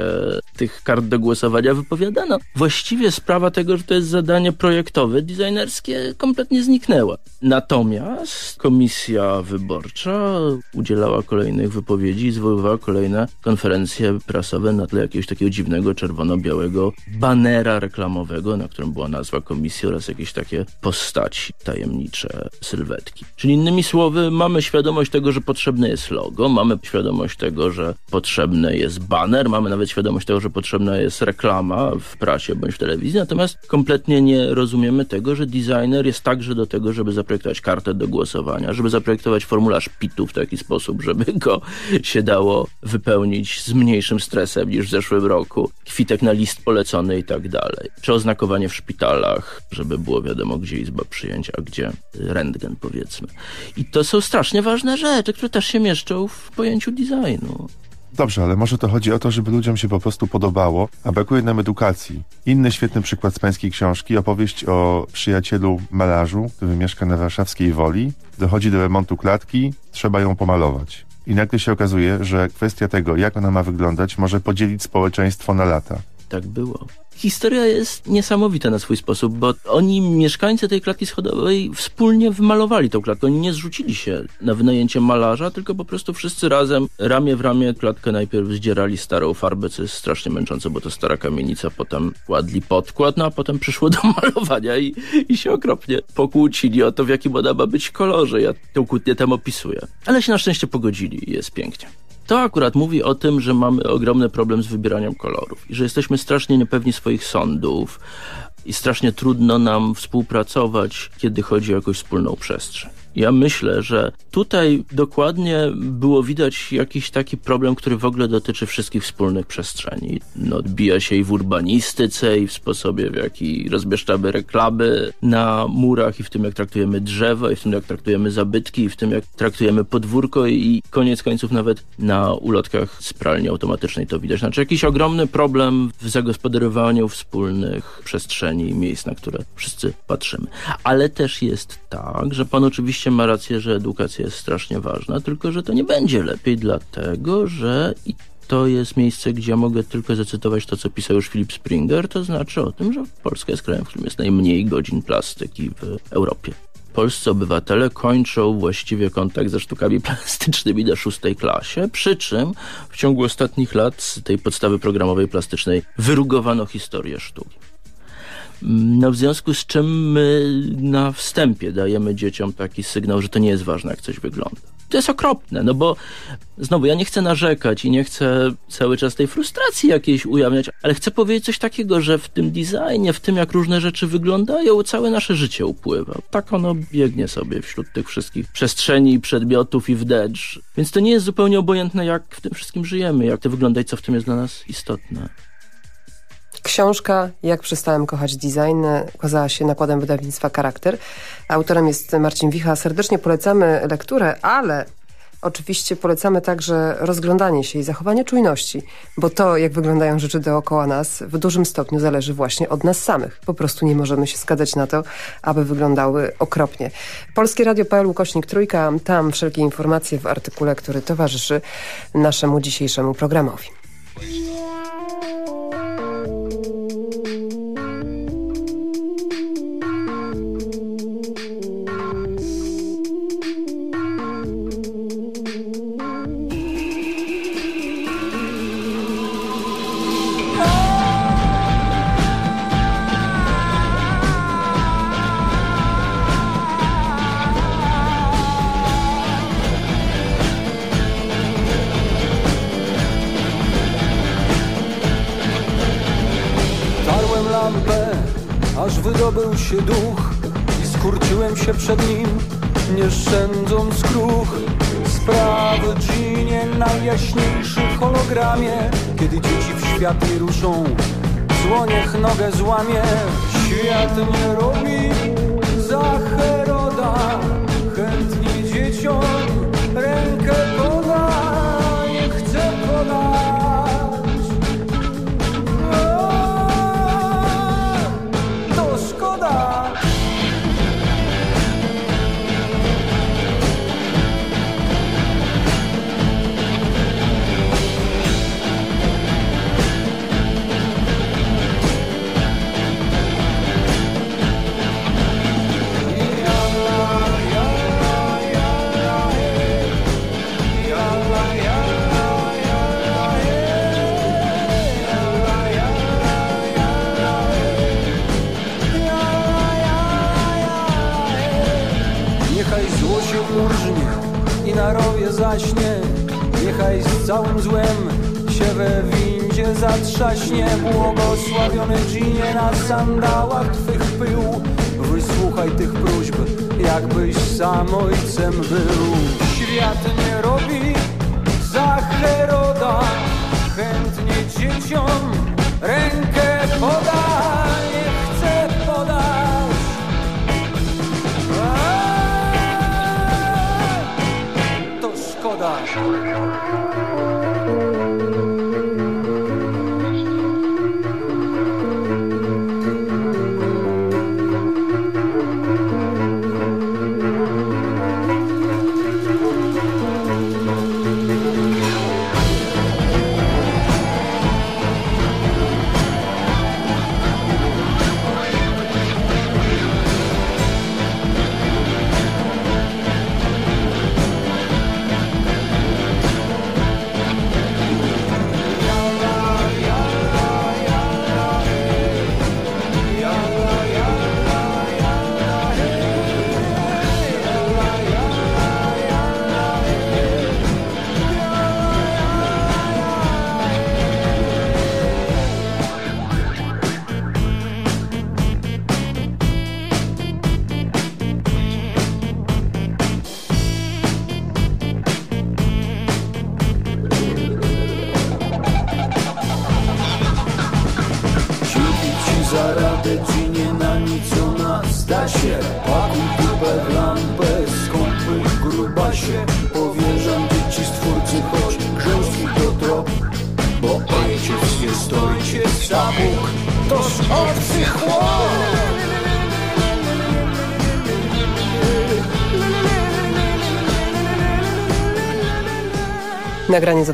tych kart do głosowania wypowiadano, właściwie sprawa tego, że to jest zadanie projektowe, designerskie, kompletnie zniknęła. Natomiast komisja wyborcza udzielała kolejnych wypowiedzi i zwoływała kolejne konferencje prasowe na tle jakiegoś takiego dziwnego czerwono-białego banera reklamowego, na którym była nazwa komisji oraz jakieś takie postaci tajemnicze, sylwetki. Czyli innymi słowy, mamy świadomość tego, że potrzebne jest logo, mamy świadomość tego, że potrzebny jest baner, mamy nawet świadomość tego, że potrzebna jest reklama w prasie bądź w telewizji, natomiast kompletnie nie rozumiemy tego, że designer jest także do tego, żeby zaprojektować kartę do głosowania, żeby zaprojektować formularz PIT-u w taki sposób, żeby go się dało wypełnić z mniejszym stresem niż w zeszłym roku, kwitek na list polecony i tak dalej. Czy oznakowanie w szpitalach, żeby było wiadomo, gdzie izba przyjęć, a gdzie rentgen, powiedzmy. I to są strasznie ważne rzeczy, które też się mieszczą w pojęciu designu. Dobrze, ale może to chodzi o to, żeby ludziom się po prostu podobało, a brakuje nam edukacji. Inny świetny przykład z pańskiej książki, opowieść o przyjacielu malarzu, który mieszka na warszawskiej Woli. Dochodzi do remontu klatki, trzeba ją pomalować. I nagle się okazuje, że kwestia tego, jak ona ma wyglądać, może podzielić społeczeństwo na lata. Tak było. Historia jest niesamowita na swój sposób, bo oni, mieszkańcy tej klatki schodowej, wspólnie wymalowali tą klatkę. Oni nie zrzucili się na wynajęcie malarza, tylko po prostu wszyscy razem, ramię w ramię, klatkę najpierw zdzierali starą farbę, co jest strasznie męczące, bo to stara kamienica, potem kładli podkład, no a potem przyszło do malowania i, i się okropnie pokłócili o to, w jakim ona ma być kolorze. Ja tę kłótnię tam opisuję. Ale się na szczęście pogodzili i jest pięknie. To akurat mówi o tym, że mamy ogromny problem z wybieraniem kolorów i że jesteśmy strasznie niepewni swoich sądów i strasznie trudno nam współpracować, kiedy chodzi o jakąś wspólną przestrzeń. Ja myślę, że tutaj dokładnie było widać jakiś taki problem, który w ogóle dotyczy wszystkich wspólnych przestrzeni. No, odbija się i w urbanistyce, i w sposobie, w jaki rozmieszczamy reklamy na murach, i w tym, jak traktujemy drzewo, i w tym, jak traktujemy zabytki, i w tym, jak traktujemy podwórko, i koniec końców nawet na ulotkach z pralni automatycznej to widać. Znaczy jakiś ogromny problem w zagospodarowaniu wspólnych przestrzeni i miejsc, na które wszyscy patrzymy. Ale też jest tak, że pan oczywiście ma rację, że edukacja jest strasznie ważna, tylko że to nie będzie lepiej, dlatego że i to jest miejsce, gdzie mogę tylko zacytować to, co pisał już Philip Springer, to znaczy o tym, że Polska jest krajem, w którym jest najmniej godzin plastyki w Europie. Polscy obywatele kończą właściwie kontakt ze sztukami plastycznymi na szóstej klasie, przy czym w ciągu ostatnich lat z tej podstawy programowej plastycznej wyrugowano historię sztuki. No w związku z czym my na wstępie dajemy dzieciom taki sygnał, że to nie jest ważne, jak coś wygląda. To jest okropne, no bo znowu ja nie chcę narzekać i nie chcę cały czas tej frustracji jakiejś ujawniać, ale chcę powiedzieć coś takiego, że w tym designie, w tym jak różne rzeczy wyglądają, całe nasze życie upływa. Tak ono biegnie sobie wśród tych wszystkich przestrzeni, przedmiotów i wnętrz. Więc to nie jest zupełnie obojętne, jak w tym wszystkim żyjemy, jak to wygląda i co w tym jest dla nas istotne. Książka Jak przestałem kochać design ukazała się nakładem wydawnictwa Charakter. Autorem jest Marcin Wicha. Serdecznie polecamy lekturę, ale Oczywiście polecamy także rozglądanie się i zachowanie czujności, bo to, jak wyglądają rzeczy dookoła nas, w dużym stopniu zależy właśnie od nas samych. Po prostu nie możemy się skazać na to, aby wyglądały okropnie. Polskie Radio.pl ukośnik trójka, tam wszelkie informacje w artykule, który towarzyszy naszemu dzisiejszemu programowi. Lampę, aż wydobył się duch I skurczyłem się przed nim, nie szczędząc kruch. Sprawy Ginie najjaśniejszy hologramie Kiedy dzieci w świat nie ruszą, zło niech nogę złamie. Świat nie robi za zaśnie. Niechaj z całym złem się we windzie zatrzaśnie. Błogosławiony dżinie na sandałach twych pył. Wysłuchaj tych próśb, jakbyś sam ojcem był. Świat nie robi za Heroda. Chętnie dzieciom rękę poda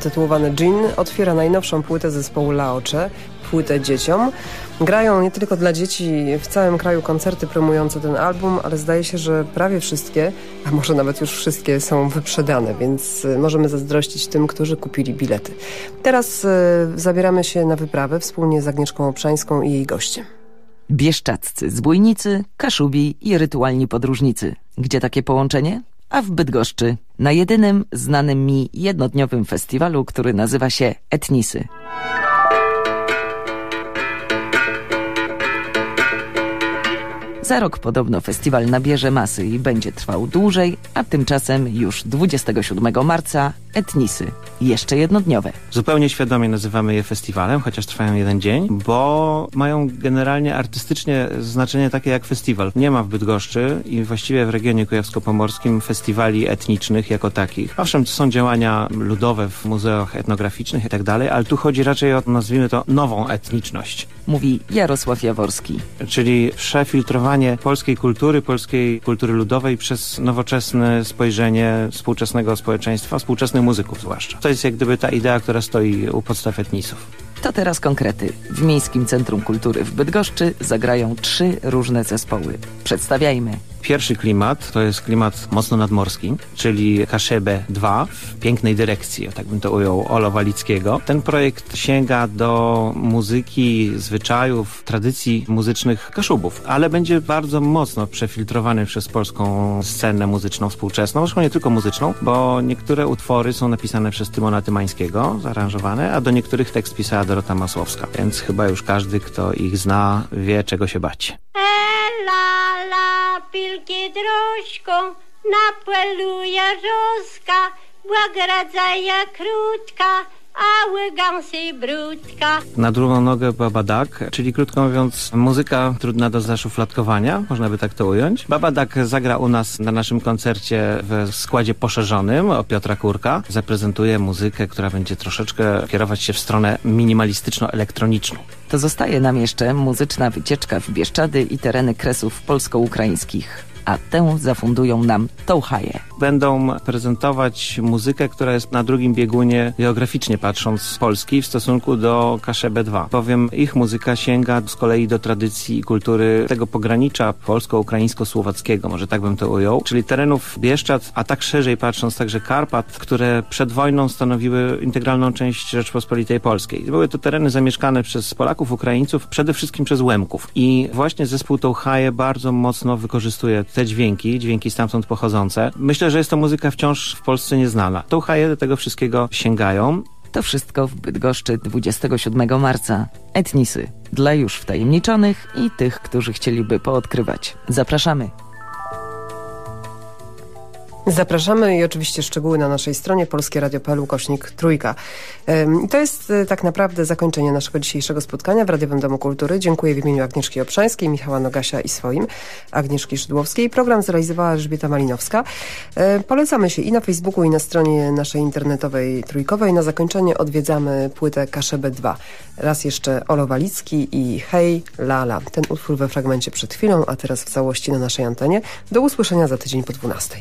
Zatytułowane Gin otwiera najnowszą płytę zespołu Laocze, płytę dzieciom. Grają nie tylko dla dzieci w całym kraju koncerty promujące ten album, ale zdaje się, że prawie wszystkie, a może nawet już wszystkie są wyprzedane, więc y, możemy zazdrościć tym, którzy kupili bilety. Teraz y, zabieramy się na wyprawę wspólnie z Agnieszką Obszańską i jej gościem. Bieszczaccy, zbójnicy, kaszubi i rytualni podróżnicy. Gdzie takie połączenie? A w Bydgoszczy, na jedynym znanym mi jednodniowym festiwalu, który nazywa się Etnisy. Za rok podobno festiwal nabierze masy i będzie trwał dłużej, a tymczasem już 27 marca Etnisy. Jeszcze jednodniowe. Zupełnie świadomie nazywamy je festiwalem, chociaż trwają jeden dzień, bo mają generalnie artystycznie znaczenie takie jak festiwal. Nie ma w Bydgoszczy i właściwie w regionie kujawsko-pomorskim festiwali etnicznych jako takich. Owszem, to są działania ludowe w muzeach etnograficznych i tak dalej, ale tu chodzi raczej o, nazwijmy to, nową etniczność. Mówi Jarosław Jaworski. Czyli przefiltrowanie polskiej kultury, polskiej kultury ludowej przez nowoczesne spojrzenie współczesnego społeczeństwa, współczesnych muzyków zwłaszcza. Jest jak gdyby ta idea, która stoi u podstaw etnisów. To teraz konkrety. W Miejskim Centrum Kultury w Bydgoszczy zagrają trzy różne zespoły. Przedstawiajmy. Pierwszy klimat to jest klimat mocno nadmorski, czyli Kaszebę 2 w pięknej dyrekcji, tak bym to ujął, Olo Walickiego. Ten projekt sięga do muzyki, zwyczajów, tradycji muzycznych Kaszubów, ale będzie bardzo mocno przefiltrowany przez polską scenę muzyczną współczesną, zresztą nie tylko muzyczną, bo niektóre utwory są napisane przez Tymona Tymańskiego, zaaranżowane, a do niektórych tekst pisała Dorota Masłowska, więc chyba już każdy, kto ich zna, wie czego się bać. la la pilki drożką napłeluja żoska, błagradzaja krótka, a łygansy brudka. Na drugą nogę Babadak, czyli krótko mówiąc muzyka trudna do zaszufladkowania, można by tak to ująć. Babadak zagra u nas na naszym koncercie w składzie poszerzonym o Piotra Kurka. Zaprezentuje muzykę, która będzie troszeczkę kierować się w stronę minimalistyczno-elektroniczną. To zostaje nam jeszcze muzyczna wycieczka w Bieszczady i tereny kresów polsko-ukraińskich. A tę zafundują nam Touhaje. Będą prezentować muzykę, która jest na drugim biegunie geograficznie patrząc z Polski w stosunku do Kaszebę 2. Bowiem ich muzyka sięga z kolei do tradycji i kultury tego pogranicza polsko-ukraińsko-słowackiego, może tak bym to ujął, czyli terenów Bieszczad, a tak szerzej patrząc także Karpat, które przed wojną stanowiły integralną część Rzeczpospolitej Polskiej. Były to tereny zamieszkane przez Polaków, Ukraińców, przede wszystkim przez Łemków. I właśnie zespół Touhaje bardzo mocno wykorzystuje te dźwięki, dźwięki stamtąd pochodzące. Myślę, że jest to muzyka wciąż w Polsce nieznana. Touhaje do tego wszystkiego sięgają. To wszystko w Bydgoszczy 27 marca. Etnisy. Dla już wtajemniczonych i tych, którzy chcieliby poodkrywać. Zapraszamy. Zapraszamy i oczywiście szczegóły na naszej stronie polskieradio.pl kośnik trójka. To jest y, tak naprawdę zakończenie naszego dzisiejszego spotkania w Radiowym Domu Kultury. Dziękuję w imieniu Agnieszki Obszańskiej, Michała Nogasia i swoim, Agnieszki Szydłowskiej. Program zrealizowała Elżbieta Malinowska. Y, Polecamy się i na Facebooku, i na stronie naszej internetowej trójkowej. Na zakończenie odwiedzamy płytę Kaszebę 2. Raz jeszcze Olo Walicki i Hej Lala. Ten utwór we fragmencie przed chwilą, a teraz w całości na naszej antenie. Do usłyszenia za tydzień po 12.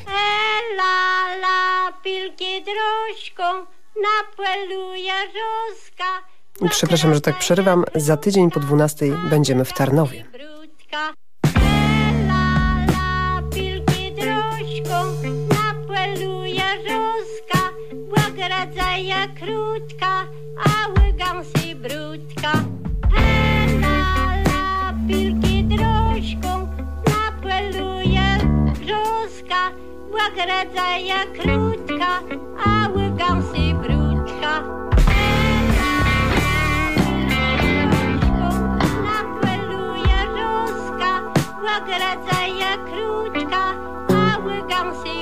La la pilki drożką napłeluja żoska, Przepraszam, że tak przerywam. Za tydzień po 12 będziemy w Tarnowie. błagradzaja krótka, łygansy brudka. La la pilki drożką napłeluja żoska, błagradzaja krótka, a łygansy brudka. Napłeluje żoska, błagradzaja krótka, a łygansy brudka.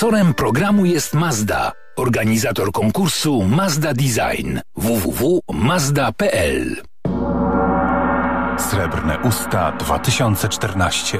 Sponsorem programu jest Mazda, organizator konkursu Mazda Design www.mazda.pl. Srebrne Usta 2014.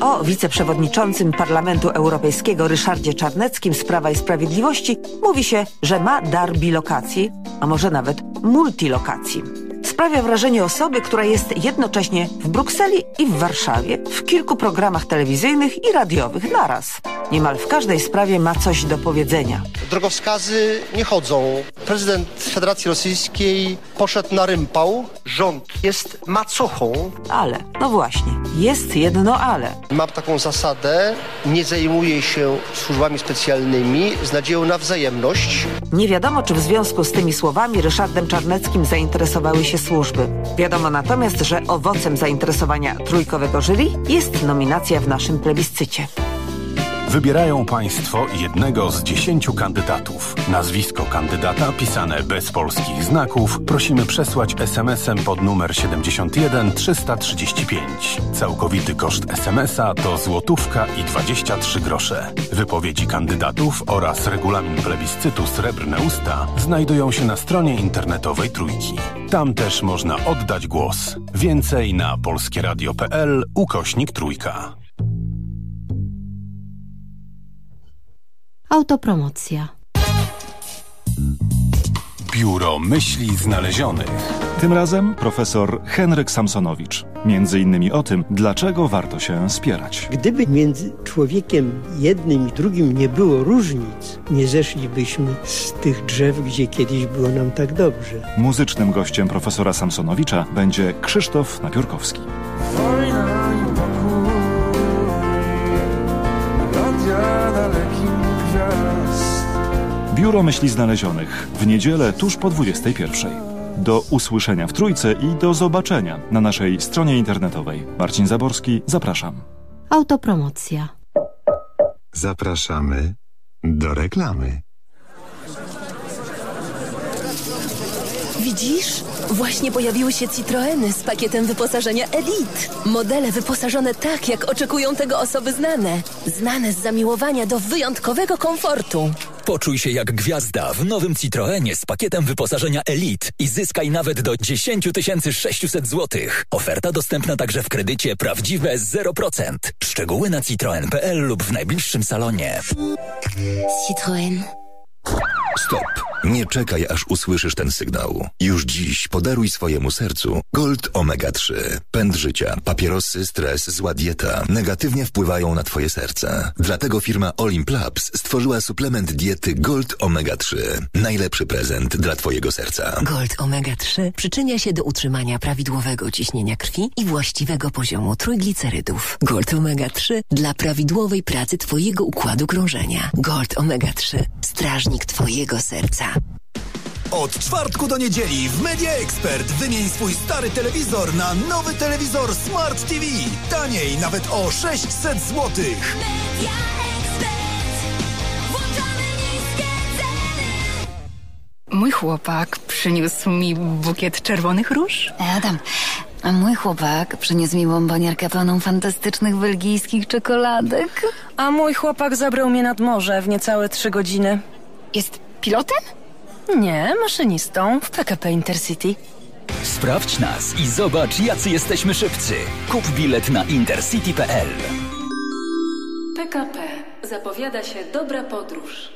O wiceprzewodniczącym Parlamentu Europejskiego Ryszardzie Czarneckim z Prawa i Sprawiedliwości mówi się, że ma dar bilokacji, a może nawet multilokacji. Sprawia wrażenie osoby, która jest jednocześnie w Brukseli i w Warszawie, w kilku programach telewizyjnych i radiowych naraz. Niemal w każdej sprawie ma coś do powiedzenia. Drogowskazy nie chodzą. Prezydent Federacji Rosyjskiej poszedł na rympał. Rząd jest macochą. Ale, no właśnie, jest jedno ale. Mam taką zasadę, nie zajmuję się służbami specjalnymi z nadzieją na wzajemność. Nie wiadomo, czy w związku z tymi słowami Ryszardem Czarneckim zainteresowały się służby. Wiadomo natomiast, że owocem zainteresowania trójkowego jury jest nominacja w naszym plebiscycie. Wybierają Państwo jednego z dziesięciu kandydatów. Nazwisko kandydata pisane bez polskich znaków prosimy przesłać SMS-em pod numer 71 335. Całkowity koszt SMS-a to złotówka i 23 grosze. Wypowiedzi kandydatów oraz regulamin plebiscytu Srebrne Usta znajdują się na stronie internetowej Trójki. Tam też można oddać głos. Więcej na polskieradio.pl ukośnik Trójka. Autopromocja. Biuro Myśli Znalezionych. Tym razem profesor Henryk Samsonowicz. Między innymi o tym, dlaczego warto się spierać. Gdyby między człowiekiem jednym i drugim nie było różnic, nie zeszlibyśmy z tych drzew, gdzie kiedyś było nam tak dobrze. Muzycznym gościem profesora Samsonowicza będzie Krzysztof Napiórkowski. Biuro Myśli Znalezionych w niedzielę tuż po 21. Do usłyszenia w Trójce i do zobaczenia na naszej stronie internetowej. Marcin Zaborski, zapraszam. Autopromocja. Zapraszamy do reklamy. Widzisz? Właśnie pojawiły się Citroeny z pakietem wyposażenia Elite. Modele wyposażone tak, jak oczekują tego osoby znane. Znane z zamiłowania do wyjątkowego komfortu. Poczuj się jak gwiazda w nowym Citroenie z pakietem wyposażenia Elite i zyskaj nawet do 10 600 zł. Oferta dostępna także w kredycie prawdziwe 0%. Szczegóły na citroen.pl lub w najbliższym salonie. Citroën. Stop. Nie czekaj, aż usłyszysz ten sygnał. Już dziś podaruj swojemu sercu Gold Omega 3. Pęd życia, papierosy, stres, zła dieta negatywnie wpływają na twoje serce. Dlatego firma Olimplabs stworzyła suplement diety Gold Omega 3. Najlepszy prezent dla twojego serca. Gold Omega 3 przyczynia się do utrzymania prawidłowego ciśnienia krwi i właściwego poziomu trójglicerydów. Gold Omega 3 dla prawidłowej pracy twojego układu krążenia. Gold Omega 3. Strażnik twojego serca. Od czwartku do niedzieli w Media Expert wymień swój stary telewizor na nowy telewizor Smart TV. Taniej nawet o 600 zł. Mój chłopak przyniósł mi bukiet czerwonych róż. Adam, a mój chłopak przyniósł mi bombonierkę pełną fantastycznych belgijskich czekoladek. A mój chłopak zabrał mnie nad morze w niecałe trzy godziny. Jest pilotem? Nie, maszynistą w PKP Intercity. Sprawdź nas i zobacz, jacy jesteśmy szybcy. Kup bilet na intercity.pl. PKP. Zapowiada się dobra podróż.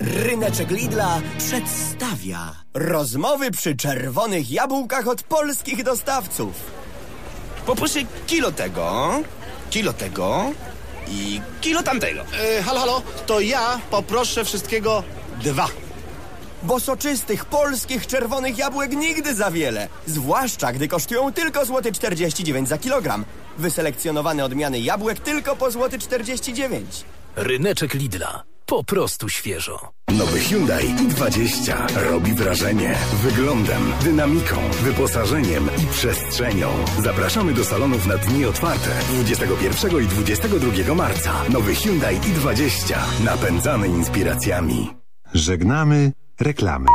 Ryneczek Lidla przedstawia rozmowy przy czerwonych jabłkach od polskich dostawców. Poproszę kilo tego, kilo tego i kilo tamtego. E, halo, halo, to ja poproszę wszystkiego dwa. Bo soczystych polskich czerwonych jabłek nigdy za wiele. Zwłaszcza gdy kosztują tylko złoty 49 za kilogram. Wyselekcjonowane odmiany jabłek tylko po złoty 49. Ryneczek Lidla. Po prostu świeżo. Nowy Hyundai i20 robi wrażenie wyglądem, dynamiką, wyposażeniem i przestrzenią. Zapraszamy do salonów na dni otwarte 21 i 22 marca. Nowy Hyundai i20 napędzany inspiracjami. Żegnamy reklamy.